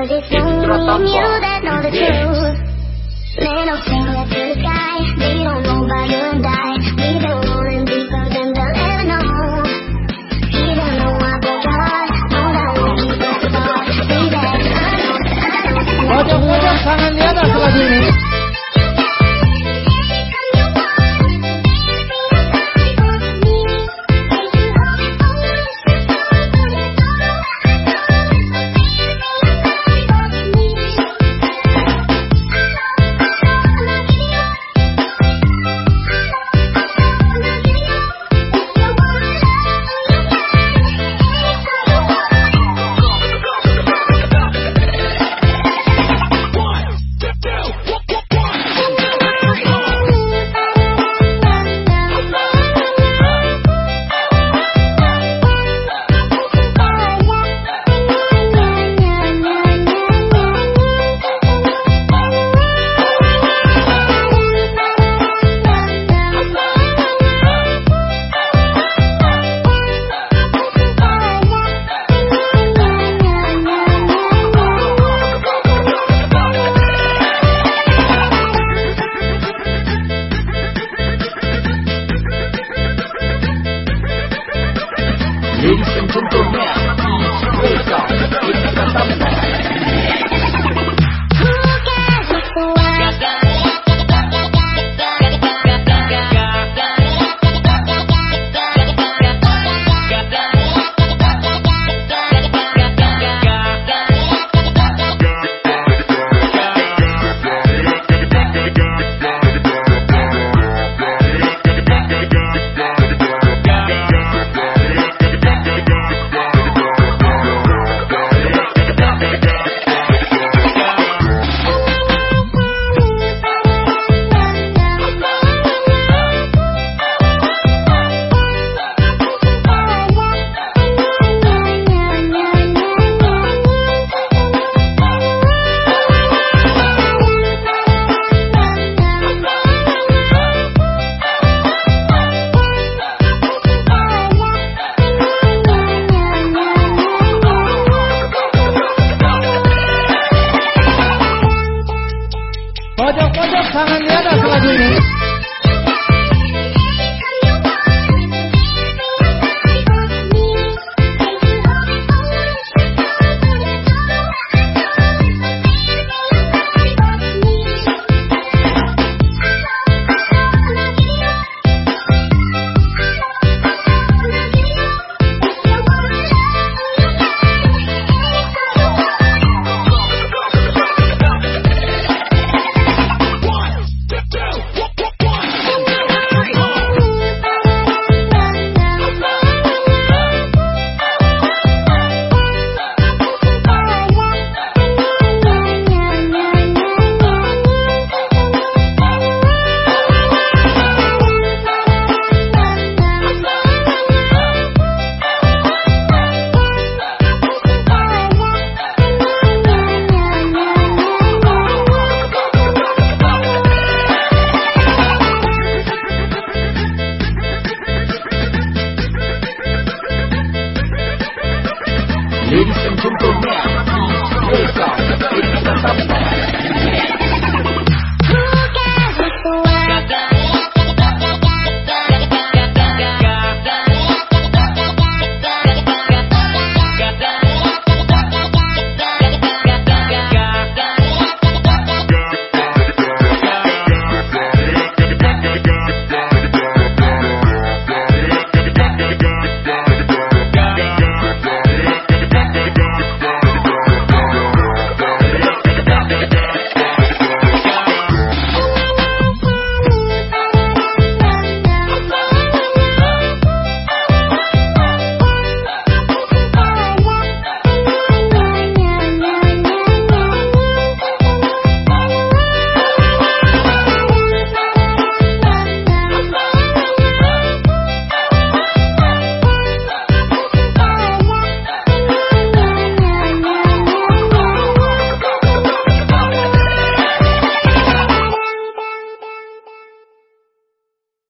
Cause it's only you that know the truth. Man, I'm singing to the sky.